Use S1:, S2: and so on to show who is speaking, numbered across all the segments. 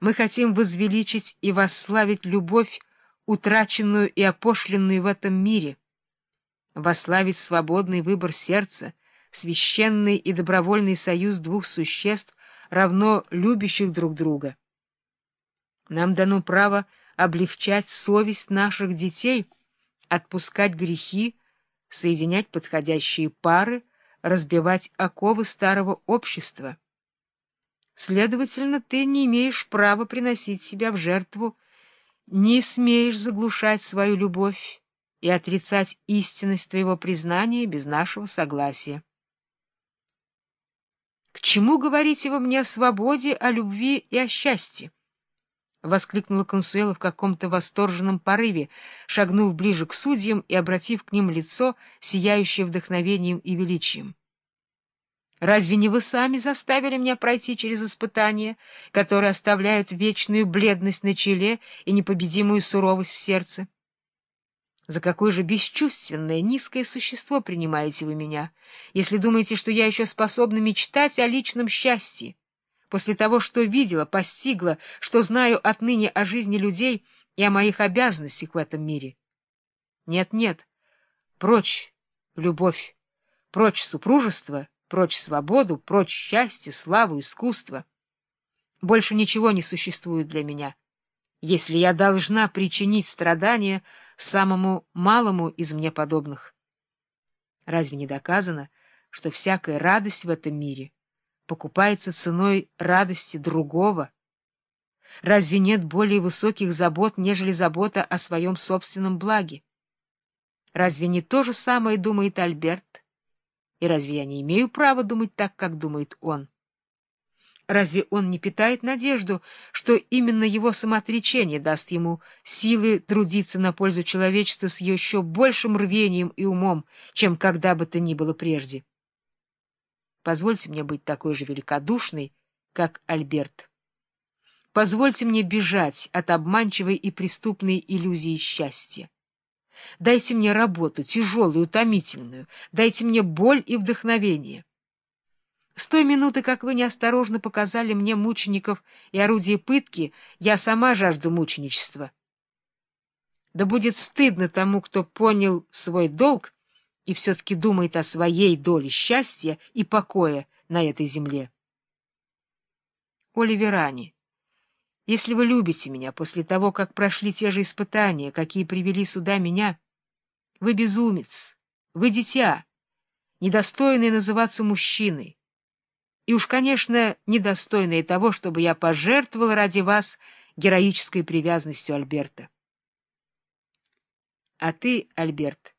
S1: Мы хотим возвеличить и восславить любовь, утраченную и опошленную в этом мире, восславить свободный выбор сердца, священный и добровольный союз двух существ, равно любящих друг друга. Нам дано право облегчать совесть наших детей, отпускать грехи, соединять подходящие пары, разбивать оковы старого общества. Следовательно, ты не имеешь права приносить себя в жертву, не смеешь заглушать свою любовь и отрицать истинность твоего признания без нашего согласия. К чему говорите вы мне о свободе, о любви и о счастье? — воскликнула Консуэла в каком-то восторженном порыве, шагнув ближе к судьям и обратив к ним лицо, сияющее вдохновением и величием. Разве не вы сами заставили меня пройти через испытания, которые оставляют вечную бледность на челе и непобедимую суровость в сердце? За какое же бесчувственное, низкое существо принимаете вы меня, если думаете, что я еще способна мечтать о личном счастье? После того, что видела, постигла, что знаю отныне о жизни людей и о моих обязанностях в этом мире. Нет-нет, прочь любовь, прочь супружество — Прочь свободу, прочь счастье, славу, искусство. Больше ничего не существует для меня, если я должна причинить страдания самому малому из мне подобных. Разве не доказано, что всякая радость в этом мире покупается ценой радости другого? Разве нет более высоких забот, нежели забота о своем собственном благе? Разве не то же самое думает Альберт? И разве я не имею права думать так, как думает он? Разве он не питает надежду, что именно его самоотречение даст ему силы трудиться на пользу человечества с еще большим рвением и умом, чем когда бы то ни было прежде? Позвольте мне быть такой же великодушной, как Альберт. Позвольте мне бежать от обманчивой и преступной иллюзии счастья. Дайте мне работу, тяжелую, утомительную. Дайте мне боль и вдохновение. С той минуты, как вы неосторожно показали мне мучеников и орудие пытки, я сама жажду мученичества. Да будет стыдно тому, кто понял свой долг и все-таки думает о своей доле счастья и покоя на этой земле. Оливерани. Если вы любите меня после того, как прошли те же испытания, какие привели сюда меня, вы безумец, вы дитя, недостойный называться мужчиной, и уж, конечно, недостойные того, чтобы я пожертвовал ради вас героической привязанностью Альберта. А ты, Альберт,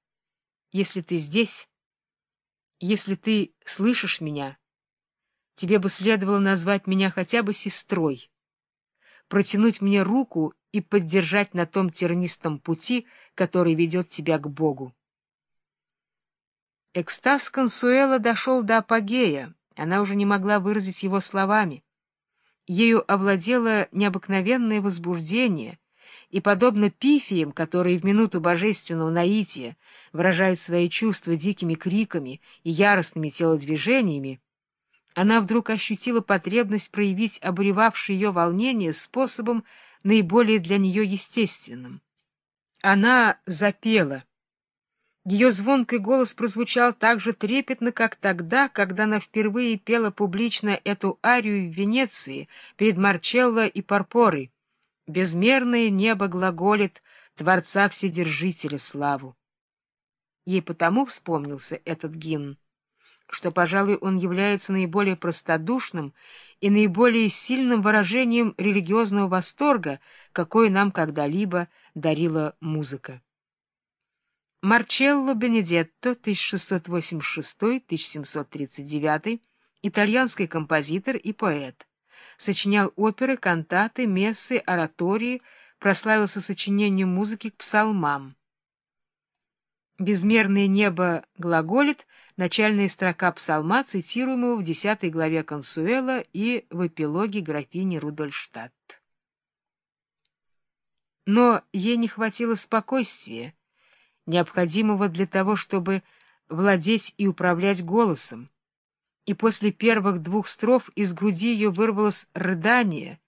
S1: если ты здесь, если ты слышишь меня, тебе бы следовало назвать меня хотя бы сестрой, протянуть мне руку и поддержать на том тернистом пути, который ведет тебя к Богу. Экстаз Консуэла дошел до апогея, она уже не могла выразить его словами. Ею овладело необыкновенное возбуждение, и, подобно пифиям, которые в минуту божественного наития выражают свои чувства дикими криками и яростными телодвижениями, она вдруг ощутила потребность проявить обуревавшее ее волнение способом наиболее для нее естественным. Она запела. Ее звонкий голос прозвучал так же трепетно, как тогда, когда она впервые пела публично эту арию в Венеции перед Марчелло и Парпорой. «Безмерное небо глаголит Творца Вседержителя славу». Ей потому вспомнился этот гимн что, пожалуй, он является наиболее простодушным и наиболее сильным выражением религиозного восторга, какой нам когда-либо дарила музыка. Марчелло Бенедетто, 1686-1739, итальянский композитор и поэт. Сочинял оперы, кантаты, мессы, оратории, прославился сочинением музыки к псалмам. «Безмерное небо глаголит» — начальная строка псалма, цитируемого в десятой главе Консуэла и в эпилоге графини Рудольштадт. Но ей не хватило спокойствия, необходимого для того, чтобы владеть и управлять голосом, и после первых двух строф из груди ее вырвалось рыдание,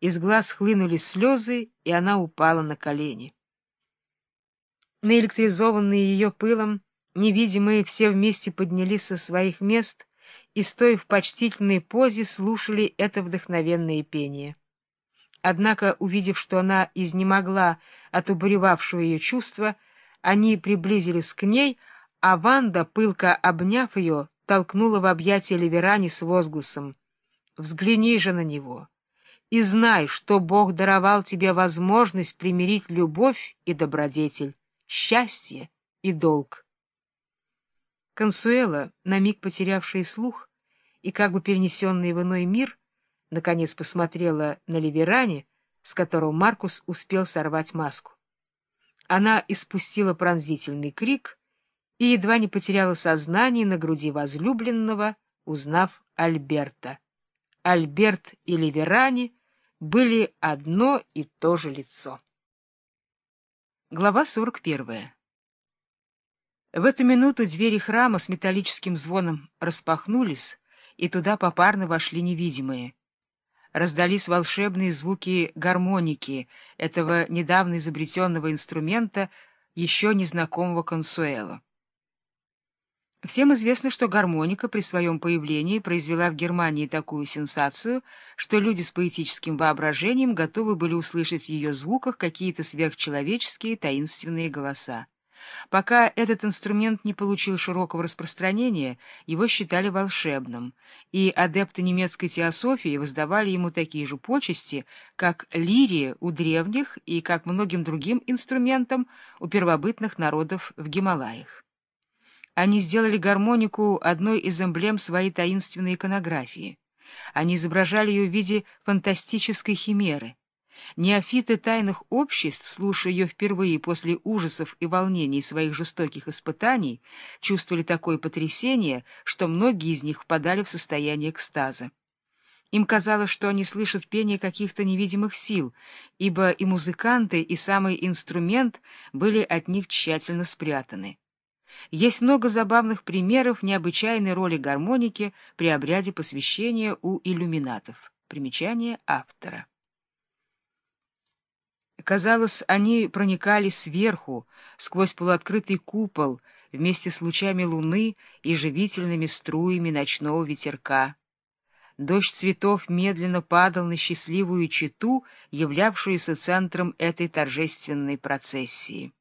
S1: Из глаз хлынули слезы, и она упала на колени. Наэлектризованные ее пылом, невидимые все вместе поднялись со своих мест и, стоя в почтительной позе, слушали это вдохновенное пение. Однако, увидев, что она изнемогла от убуревавшего ее чувства, они приблизились к ней, а Ванда, пылко обняв ее, толкнула в объятия Ливерани с возгласом «Взгляни же на него!» и знай, что Бог даровал тебе возможность примирить любовь и добродетель, счастье и долг. Консуэла, на миг потерявшая слух и как бы перенесенная в иной мир, наконец посмотрела на Ливеране, с которого Маркус успел сорвать маску. Она испустила пронзительный крик и едва не потеряла сознание на груди возлюбленного, узнав Альберта. Альберт и Ливерани — были одно и то же лицо. Глава 41. В эту минуту двери храма с металлическим звоном распахнулись, и туда попарно вошли невидимые. Раздались волшебные звуки гармоники, этого недавно изобретенного инструмента, еще незнакомого консуэла. Всем известно, что гармоника при своем появлении произвела в Германии такую сенсацию, что люди с поэтическим воображением готовы были услышать в ее звуках какие-то сверхчеловеческие таинственные голоса. Пока этот инструмент не получил широкого распространения, его считали волшебным, и адепты немецкой теософии воздавали ему такие же почести, как лирия у древних и как многим другим инструментам у первобытных народов в Гималаях. Они сделали гармонику одной из эмблем своей таинственной иконографии. Они изображали ее в виде фантастической химеры. Неофиты тайных обществ, слушая ее впервые после ужасов и волнений своих жестоких испытаний, чувствовали такое потрясение, что многие из них впадали в состояние экстаза. Им казалось, что они слышат пение каких-то невидимых сил, ибо и музыканты, и самый инструмент были от них тщательно спрятаны. Есть много забавных примеров необычайной роли гармоники при обряде посвящения у иллюминатов. Примечание автора. Казалось, они проникали сверху, сквозь полуоткрытый купол, вместе с лучами луны и живительными струями ночного ветерка. Дождь цветов медленно падал на счастливую читу, являвшуюся центром этой торжественной процессии.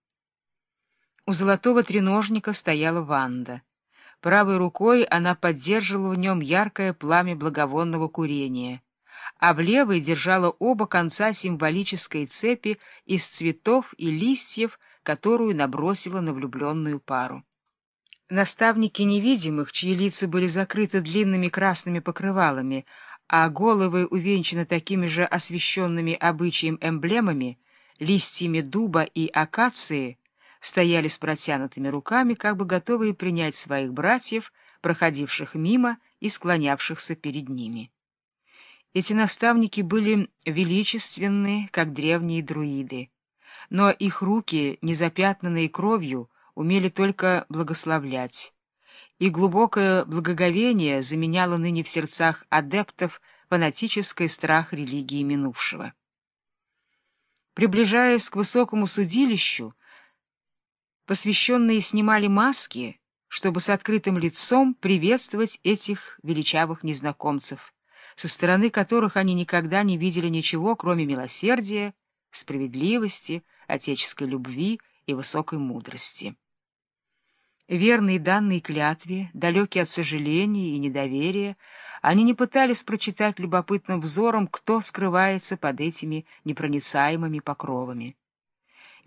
S1: У золотого треножника стояла Ванда. Правой рукой она поддерживала в нем яркое пламя благовонного курения, а в левой держала оба конца символической цепи из цветов и листьев, которую набросила на влюбленную пару. Наставники невидимых, чьи лица были закрыты длинными красными покрывалами, а головы увенчаны такими же освещенными обычаем эмблемами, листьями дуба и акации, стояли с протянутыми руками, как бы готовые принять своих братьев, проходивших мимо и склонявшихся перед ними. Эти наставники были величественны, как древние друиды, но их руки, незапятнанные кровью, умели только благословлять, и глубокое благоговение заменяло ныне в сердцах адептов фанатический страх религии минувшего. Приближаясь к высокому судилищу, посвященные снимали маски, чтобы с открытым лицом приветствовать этих величавых незнакомцев, со стороны которых они никогда не видели ничего, кроме милосердия, справедливости, отеческой любви и высокой мудрости. Верные данной клятве, далекие от сожаления и недоверия, они не пытались прочитать любопытным взором, кто скрывается под этими непроницаемыми покровами.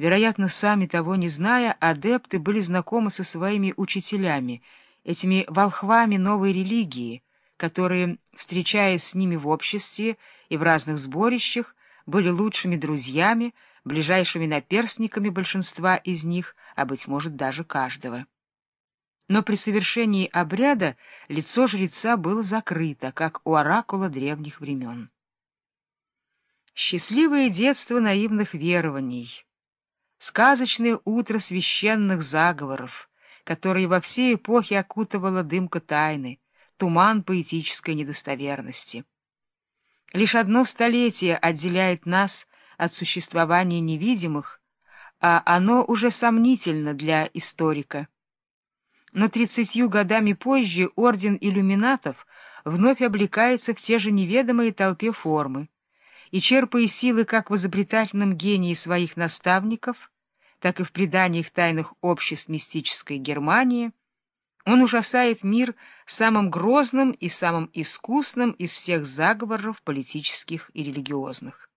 S1: Вероятно, сами того не зная, адепты были знакомы со своими учителями, этими волхвами новой религии, которые, встречаясь с ними в обществе и в разных сборищах, были лучшими друзьями, ближайшими наперстниками большинства из них, а, быть может, даже каждого. Но при совершении обряда лицо жреца было закрыто, как у оракула древних времен. Счастливое детство наивных верований — сказочное утро священных заговоров, которые во все эпохи окутывала дымка тайны, туман поэтической недостоверности. Лишь одно столетие отделяет нас от существования невидимых, а оно уже сомнительно для историка. Но тридцатью годами позже орден иллюминатов вновь облекается в те же неведомые толпе формы, и, черпая силы как в изобретательном гении своих наставников, так и в преданиях тайных обществ мистической Германии, он ужасает мир самым грозным и самым искусным из всех заговоров политических и религиозных.